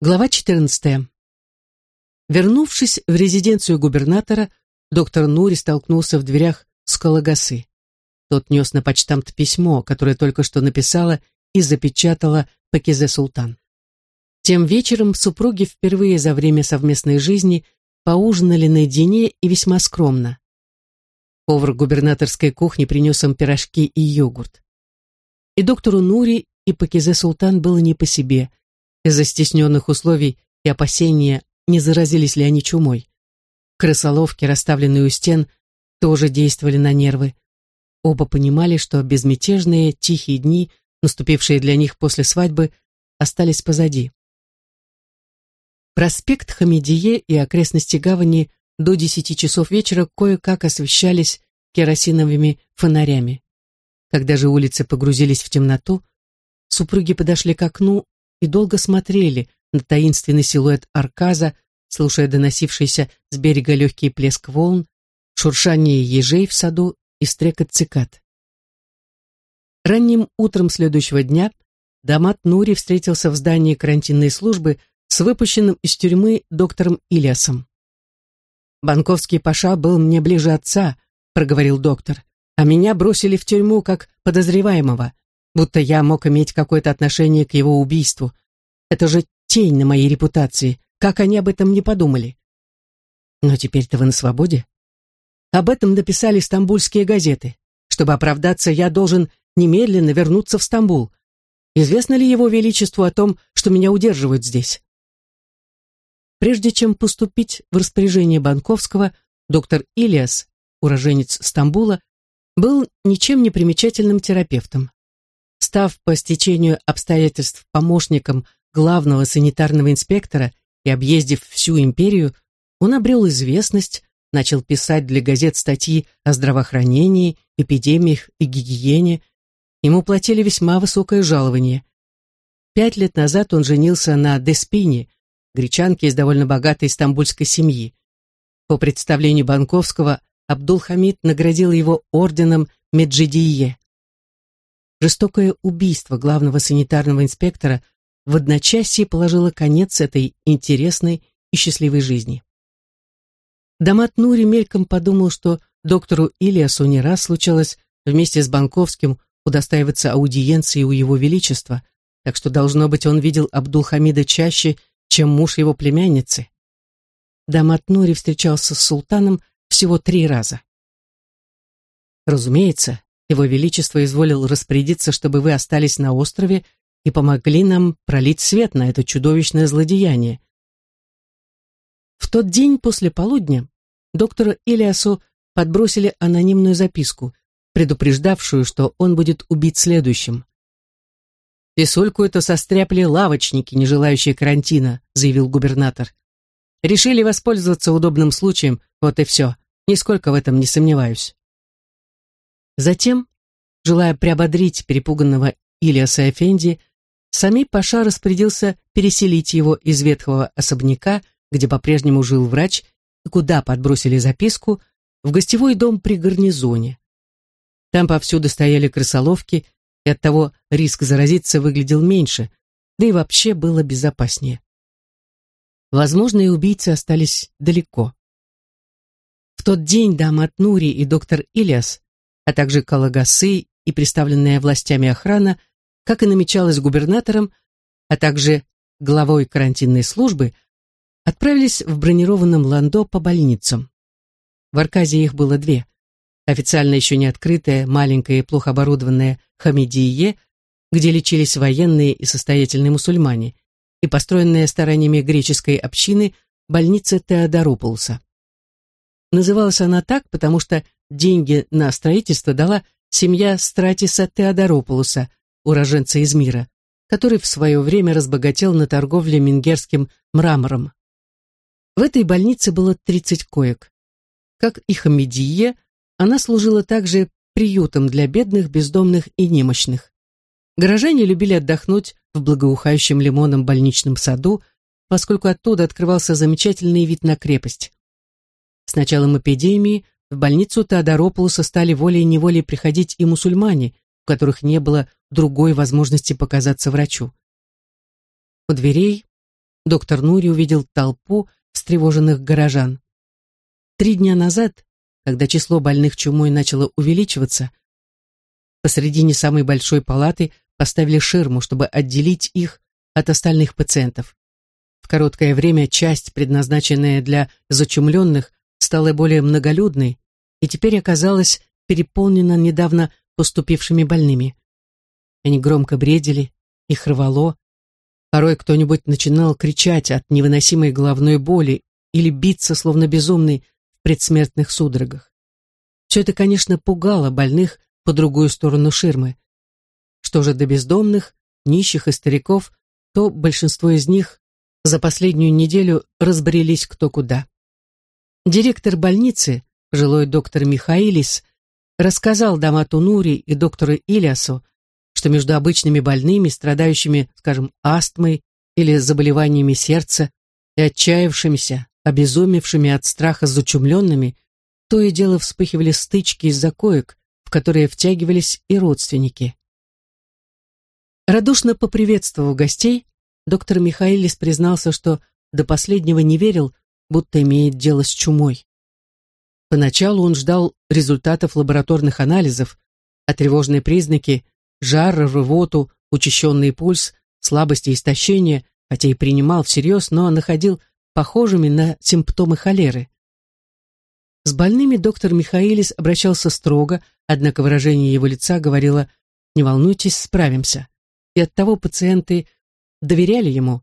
Глава 14. Вернувшись в резиденцию губернатора, доктор Нури столкнулся в дверях с Калагасы. Тот нес на почтамт письмо, которое только что написала и запечатала Пакизе Султан. Тем вечером супруги впервые за время совместной жизни поужинали наедине и весьма скромно. Повар губернаторской кухни принес им пирожки и йогурт. И доктору Нури, и Пакизе Султан было не по себе – из-за стесненных условий и опасения, не заразились ли они чумой. Крысоловки, расставленные у стен, тоже действовали на нервы. Оба понимали, что безмятежные, тихие дни, наступившие для них после свадьбы, остались позади. Проспект Хамидие и окрестности гавани до десяти часов вечера кое-как освещались керосиновыми фонарями. Когда же улицы погрузились в темноту, супруги подошли к окну и долго смотрели на таинственный силуэт арказа, слушая доносившийся с берега легкий плеск волн, шуршание ежей в саду и стрекот цикад. Ранним утром следующего дня Дамат Нури встретился в здании карантинной службы с выпущенным из тюрьмы доктором Ильясом. «Банковский паша был мне ближе отца», — проговорил доктор, «а меня бросили в тюрьму как подозреваемого будто я мог иметь какое-то отношение к его убийству. Это же тень на моей репутации. Как они об этом не подумали? Но теперь-то вы на свободе. Об этом написали стамбульские газеты. Чтобы оправдаться, я должен немедленно вернуться в Стамбул. Известно ли его величеству о том, что меня удерживают здесь? Прежде чем поступить в распоряжение Банковского, доктор Ильяс, уроженец Стамбула, был ничем не примечательным терапевтом. Став по стечению обстоятельств помощником главного санитарного инспектора и объездив всю империю, он обрел известность, начал писать для газет статьи о здравоохранении, эпидемиях и гигиене. Ему платили весьма высокое жалование. Пять лет назад он женился на Деспине, гречанке из довольно богатой стамбульской семьи. По представлению Банковского Абдул-Хамид наградил его орденом Меджидие. Жестокое убийство главного санитарного инспектора в одночасье положило конец этой интересной и счастливой жизни. Дамат Нури мельком подумал, что доктору Ильясу не раз случалось вместе с Банковским удостаиваться аудиенции у его величества, так что, должно быть, он видел Абдулхамида чаще, чем муж его племянницы. Дамат Нури встречался с султаном всего три раза. Разумеется, его Величество изволил распорядиться, чтобы вы остались на острове и помогли нам пролить свет на это чудовищное злодеяние. В тот день после полудня доктору Илиасу подбросили анонимную записку, предупреждавшую, что он будет убит следующим. «Писульку это состряпли лавочники, не желающие карантина», заявил губернатор. «Решили воспользоваться удобным случаем, вот и все. Нисколько в этом не сомневаюсь». Затем, желая приободрить перепуганного Ильяса Эфенди, Сами Паша распорядился переселить его из ветхого особняка, где по-прежнему жил врач, и куда подбросили записку, в гостевой дом при гарнизоне. Там повсюду стояли крысоловки, и оттого риск заразиться выглядел меньше, да и вообще было безопаснее. Возможные убийцы остались далеко. В тот день Дамат Нури и доктор Ильяс а также Калагасы и представленная властями охрана, как и намечалось губернатором, а также главой карантинной службы, отправились в бронированном ландо по больницам. В Арказе их было две. Официально еще не открытая, маленькая и плохо оборудованная Хамидие, где лечились военные и состоятельные мусульмане, и построенная стараниями греческой общины больница Теодоропулса. Называлась она так, потому что деньги на строительство дала семья Стратиса Теодоропулуса, уроженца из мира, который в свое время разбогател на торговле мингерским мрамором. В этой больнице было 30 коек. Как и Хамедие, она служила также приютом для бедных, бездомных и немощных. Горожане любили отдохнуть в благоухающем лимоном больничном саду, поскольку оттуда открывался замечательный вид на крепость. С началом эпидемии в больницу Теодоропулуса стали волей-неволей приходить и мусульмане, у которых не было другой возможности показаться врачу. У дверей доктор Нури увидел толпу встревоженных горожан. Три дня назад, когда число больных чумой начало увеличиваться, посредине самой большой палаты поставили ширму, чтобы отделить их от остальных пациентов. В короткое время часть, предназначенная для зачумленных, стала более многолюдной и теперь оказалась переполнена недавно поступившими больными. Они громко бредили, их рвало. Порой кто-нибудь начинал кричать от невыносимой головной боли или биться, словно безумный, в предсмертных судорогах. Все это, конечно, пугало больных по другую сторону ширмы. Что же до бездомных, нищих и стариков, то большинство из них за последнюю неделю разбрелись кто куда. Директор больницы, жилой доктор Михаилис, рассказал Дамату Нури и доктору Ильясу, что между обычными больными, страдающими, скажем, астмой или заболеваниями сердца, и отчаявшимися, обезумевшими от страха зачумленными, то и дело вспыхивали стычки из-за коек, в которые втягивались и родственники. Радушно поприветствовав гостей, доктор Михаилис признался, что до последнего не верил, будто имеет дело с чумой. Поначалу он ждал результатов лабораторных анализов, а тревожные признаки – жар, рвоту, учащенный пульс, слабость и истощение, хотя и принимал всерьез, но находил похожими на симптомы холеры. С больными доктор Михаилис обращался строго, однако выражение его лица говорило «не волнуйтесь, справимся». И оттого пациенты доверяли ему,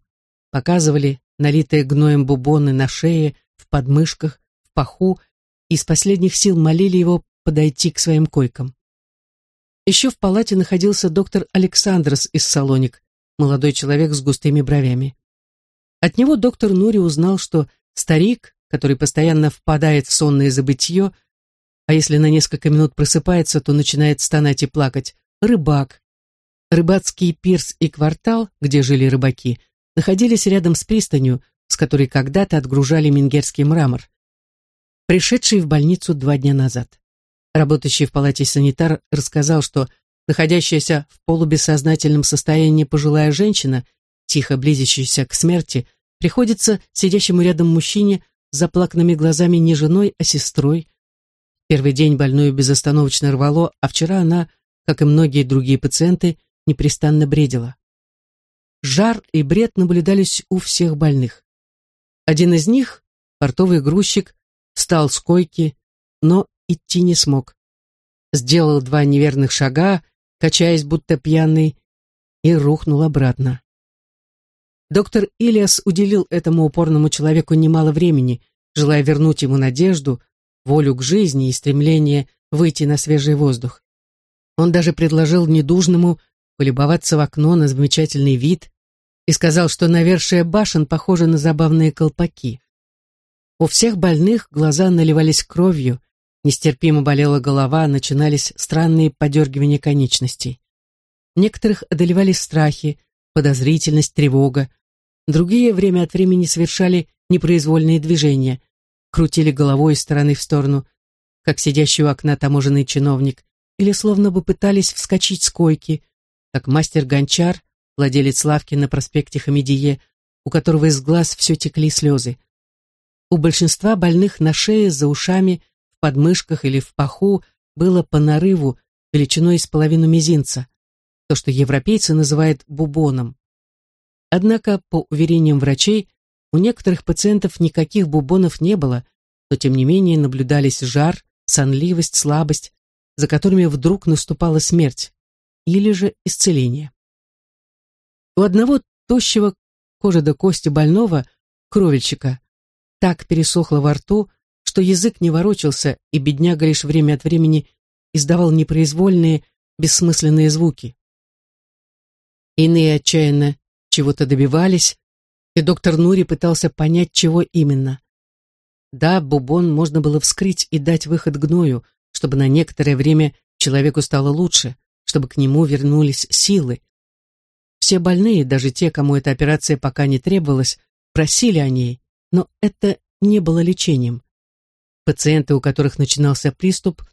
показывали налитые гноем бубоны на шее, в подмышках, в паху и из последних сил молили его подойти к своим койкам. Еще в палате находился доктор Александрос из Салоник, молодой человек с густыми бровями. От него доктор Нури узнал, что старик, который постоянно впадает в сонное забытье, а если на несколько минут просыпается, то начинает стонать и плакать, рыбак. Рыбацкий пирс и квартал, где жили рыбаки, находились рядом с пристанью, с которой когда-то отгружали мингерский мрамор пришедший в больницу два дня назад. Работающий в палате санитар рассказал, что находящаяся в полубессознательном состоянии пожилая женщина, тихо близящаяся к смерти, приходится сидящему рядом мужчине с заплаканными глазами не женой, а сестрой. Первый день больную безостановочно рвало, а вчера она, как и многие другие пациенты, непрестанно бредила. Жар и бред наблюдались у всех больных. Один из них, портовый грузчик, встал с койки, но идти не смог. Сделал два неверных шага, качаясь будто пьяный, и рухнул обратно. Доктор Илиас уделил этому упорному человеку немало времени, желая вернуть ему надежду, волю к жизни и стремление выйти на свежий воздух. Он даже предложил недужному полюбоваться в окно на замечательный вид и сказал, что навершие башен похожи на забавные колпаки. У всех больных глаза наливались кровью, нестерпимо болела голова, начинались странные подергивания конечностей. Некоторых одолевали страхи, подозрительность, тревога. Другие время от времени совершали непроизвольные движения, крутили головой из стороны в сторону, как сидящий у окна таможенный чиновник, или словно бы пытались вскочить с койки, как мастер-гончар, владелец лавки на проспекте Хамедие, у которого из глаз все текли слезы. У большинства больных на шее, за ушами, в подмышках или в паху было по нарыву величиной с половину мизинца, то, что европейцы называют бубоном. Однако, по уверениям врачей, у некоторых пациентов никаких бубонов не было, но тем не менее наблюдались жар, сонливость, слабость, за которыми вдруг наступала смерть или же исцеление. У одного тощего кожи до кости больного, кровельщика, так пересохло во рту, что язык не ворочался, и бедняга лишь время от времени издавал непроизвольные, бессмысленные звуки. Иные отчаянно чего-то добивались, и доктор Нури пытался понять, чего именно. Да, бубон можно было вскрыть и дать выход гною, чтобы на некоторое время человеку стало лучше, чтобы к нему вернулись силы. Все больные, даже те, кому эта операция пока не требовалась, просили о ней, но это не было лечением. Пациенты, у которых начинался приступ,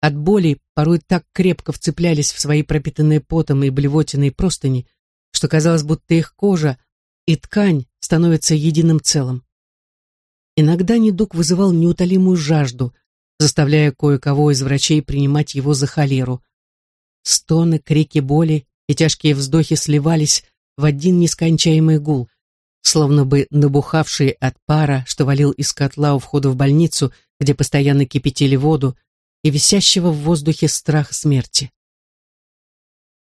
от боли порой так крепко вцеплялись в свои пропитанные потом и блевотиной простыни, что казалось, будто их кожа и ткань становятся единым целым. Иногда недуг вызывал неутолимую жажду, заставляя кое-кого из врачей принимать его за холеру. Стоны, крики боли и тяжкие вздохи сливались в один нескончаемый гул, словно бы набухавший от пара, что валил из котла у входа в больницу, где постоянно кипятили воду, и висящего в воздухе страх смерти.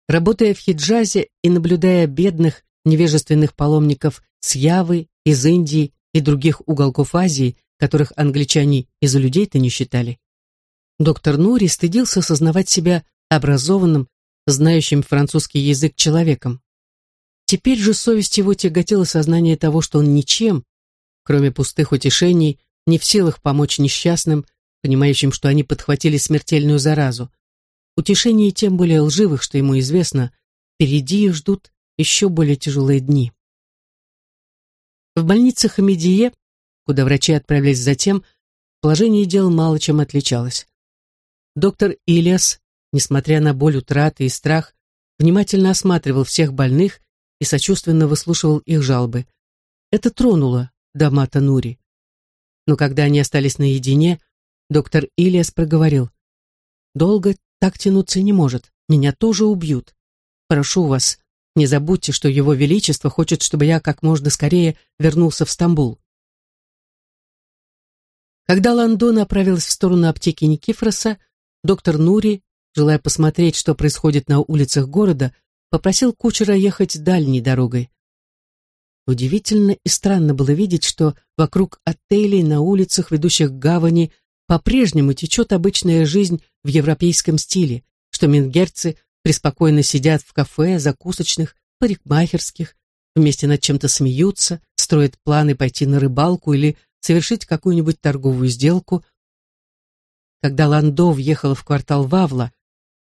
Работая в хиджазе и наблюдая бедных, невежественных паломников с Явы, из Индии и других уголков Азии, которых англичане из людей-то не считали, доктор Нури стыдился сознавать себя образованным, знающим французский язык человеком. Теперь же совесть его тяготила сознание того, что он ничем, кроме пустых утешений, не в силах помочь несчастным, понимающим, что они подхватили смертельную заразу. Утешений тем более лживых, что ему известно, впереди их ждут еще более тяжелые дни. В больнице Хамидие, куда врачи отправились затем, положение дел мало чем отличалось. Доктор Ильяс, несмотря на боль утраты и страх, внимательно осматривал всех больных и сочувственно выслушивал их жалобы. Это тронуло Дамата Нури. Но когда они остались наедине, доктор Ильяс проговорил. «Долго так тянуться не может. Меня тоже убьют. Прошу вас, не забудьте, что Его Величество хочет, чтобы я как можно скорее вернулся в Стамбул». Когда Ландо направилась в сторону аптеки Никифроса, доктор Нури, желая посмотреть, что происходит на улицах города, попросил кучера ехать дальней дорогой. Удивительно и странно было видеть, что вокруг отелей на улицах, ведущих к гавани, по-прежнему течет обычная жизнь в европейском стиле, что мингерцы преспокойно сидят в кафе, закусочных, парикмахерских, вместе над чем-то смеются, строят планы пойти на рыбалку или совершить какую-нибудь торговую сделку. Когда Ландо въехал в квартал Вавла,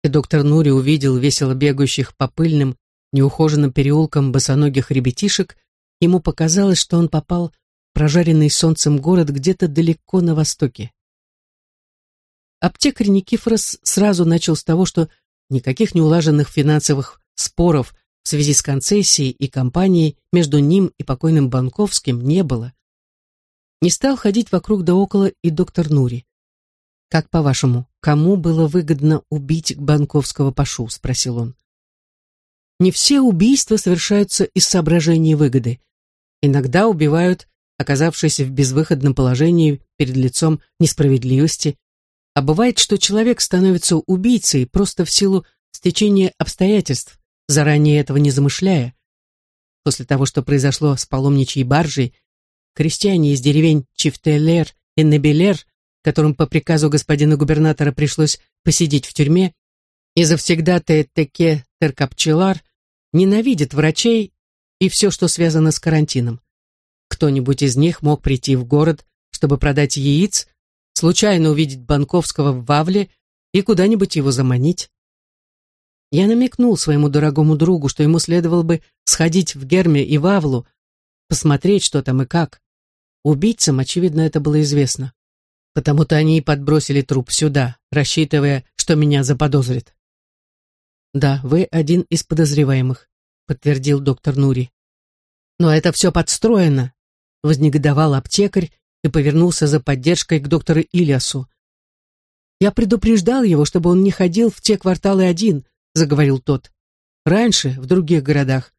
и доктор Нури увидел весело бегающих по пыльным, неухоженным переулкам босоногих ребятишек, ему показалось, что он попал в прожаренный солнцем город где-то далеко на востоке. Аптекарь Никифорос сразу начал с того, что никаких неулаженных финансовых споров в связи с концессией и компанией между ним и покойным Банковским не было. Не стал ходить вокруг да около и доктор Нури. «Как по-вашему, кому было выгодно убить Банковского Пашу?» — спросил он. «Не все убийства совершаются из соображений выгоды. Иногда убивают, оказавшись в безвыходном положении перед лицом несправедливости, а бывает, что человек становится убийцей просто в силу стечения обстоятельств, заранее этого не замышляя. После того, что произошло с паломничьей баржей, крестьяне из деревень Чифтелер и Небелер которым по приказу господина губернатора пришлось посидеть в тюрьме, и завсегдатая Теке Теркапчелар ненавидит врачей и все, что связано с карантином. Кто-нибудь из них мог прийти в город, чтобы продать яиц, случайно увидеть Банковского в Вавле и куда-нибудь его заманить. Я намекнул своему дорогому другу, что ему следовало бы сходить в Герме и Вавлу, посмотреть, что там и как. Убийцам, очевидно, это было известно. Потому-то они и подбросили труп сюда, рассчитывая, что меня заподозрят. «Да, вы один из подозреваемых», — подтвердил доктор Нури. «Но это все подстроено», — вознегодовал аптекарь и повернулся за поддержкой к доктору Ильясу. «Я предупреждал его, чтобы он не ходил в те кварталы один», — заговорил тот. «Раньше, в других городах,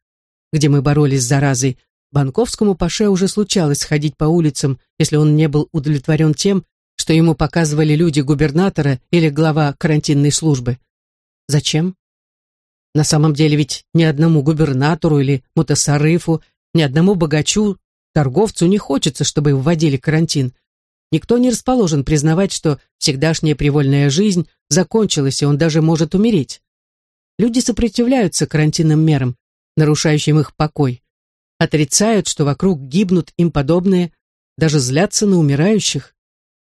где мы боролись с заразой, Банковскому паше уже случалось ходить по улицам, если он не был удовлетворен тем, что ему показывали люди губернатора или глава карантинной службы. Зачем? На самом деле ведь ни одному губернатору или мутасарыфу, ни одному богачу, торговцу не хочется, чтобы вводили карантин. Никто не расположен признавать, что всегдашняя привольная жизнь закончилась, и он даже может умереть. Люди сопротивляются карантинным мерам, нарушающим их покой. Отрицают, что вокруг гибнут им подобные, даже злятся на умирающих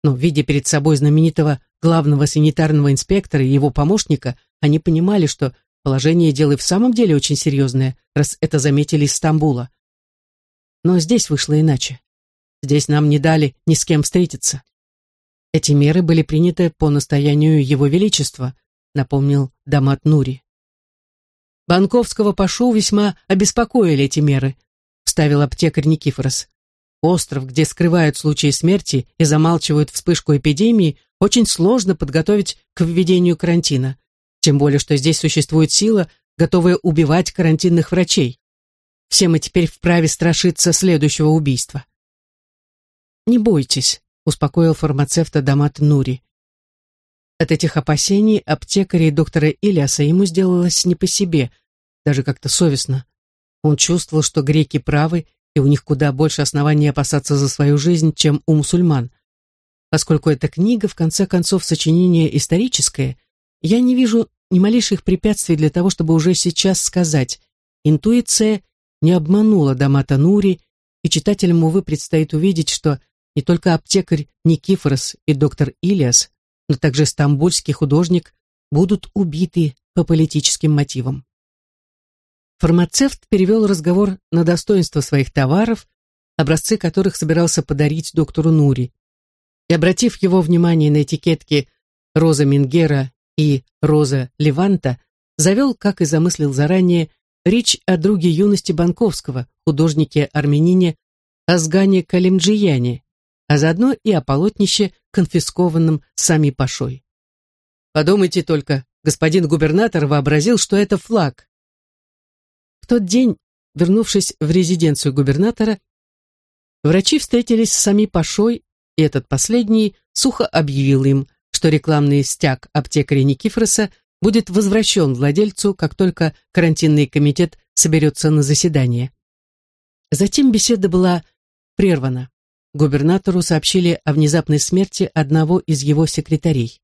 но, видя перед собой знаменитого главного санитарного инспектора и его помощника, они понимали, что положение дел и в самом деле очень серьезное, раз это заметили из Стамбула. Но здесь вышло иначе. Здесь нам не дали ни с кем встретиться. Эти меры были приняты по настоянию Его Величества, напомнил Дамат Нури. Банковского Пашу весьма обеспокоили эти меры. Вставил аптекарь Никифорос. Остров, где скрывают случаи смерти и замалчивают вспышку эпидемии, очень сложно подготовить к введению карантина. Тем более, что здесь существует сила, готовая убивать карантинных врачей. Все мы теперь вправе страшиться следующего убийства. «Не бойтесь», — успокоил фармацевта Дамат Нури. От этих опасений аптекаря и доктора Ильяса ему сделалось не по себе, даже как-то совестно. Он чувствовал, что греки правы, и у них куда больше оснований опасаться за свою жизнь, чем у мусульман. Поскольку эта книга, в конце концов, сочинение историческое, я не вижу ни малейших препятствий для того, чтобы уже сейчас сказать, интуиция не обманула Дамата Нури, и читателям, увы, предстоит увидеть, что не только аптекарь Никифорос и доктор Илиас, но также стамбульский художник будут убиты по политическим мотивам. Фармацевт перевел разговор на достоинство своих товаров, образцы которых собирался подарить доктору Нури. И, обратив его внимание на этикетки «Роза Мингера» и «Роза Леванта», завел, как и замыслил заранее, речь о друге юности Банковского, художнике-армянине Азгане Калимджияне, а заодно и о полотнище, конфискованном сами Пашой. Подумайте только, господин губернатор вообразил, что это флаг, в тот день, вернувшись в резиденцию губернатора, врачи встретились с сами Пашой, и этот последний сухо объявил им, что рекламный стяг аптекаря Никифороса будет возвращен владельцу, как только карантинный комитет соберется на заседание. Затем беседа была прервана. Губернатору сообщили о внезапной смерти одного из его секретарей.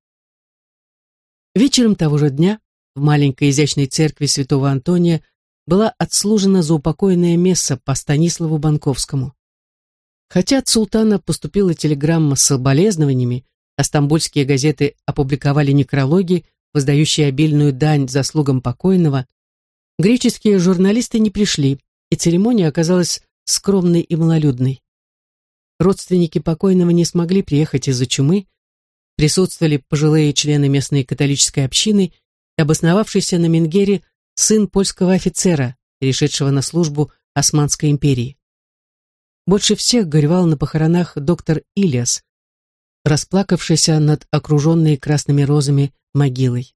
Вечером того же дня в маленькой изящной церкви святого Антония была отслужена заупокойная месса по Станиславу Банковскому. Хотя от султана поступила телеграмма с соболезнованиями, а стамбульские газеты опубликовали некрологи, воздающие обильную дань заслугам покойного, греческие журналисты не пришли, и церемония оказалась скромной и малолюдной. Родственники покойного не смогли приехать из-за чумы, присутствовали пожилые члены местной католической общины, обосновавшийся на Менгере сын польского офицера, перешедшего на службу Османской империи. Больше всех горевал на похоронах доктор Ильяс, расплакавшийся над окруженной красными розами могилой.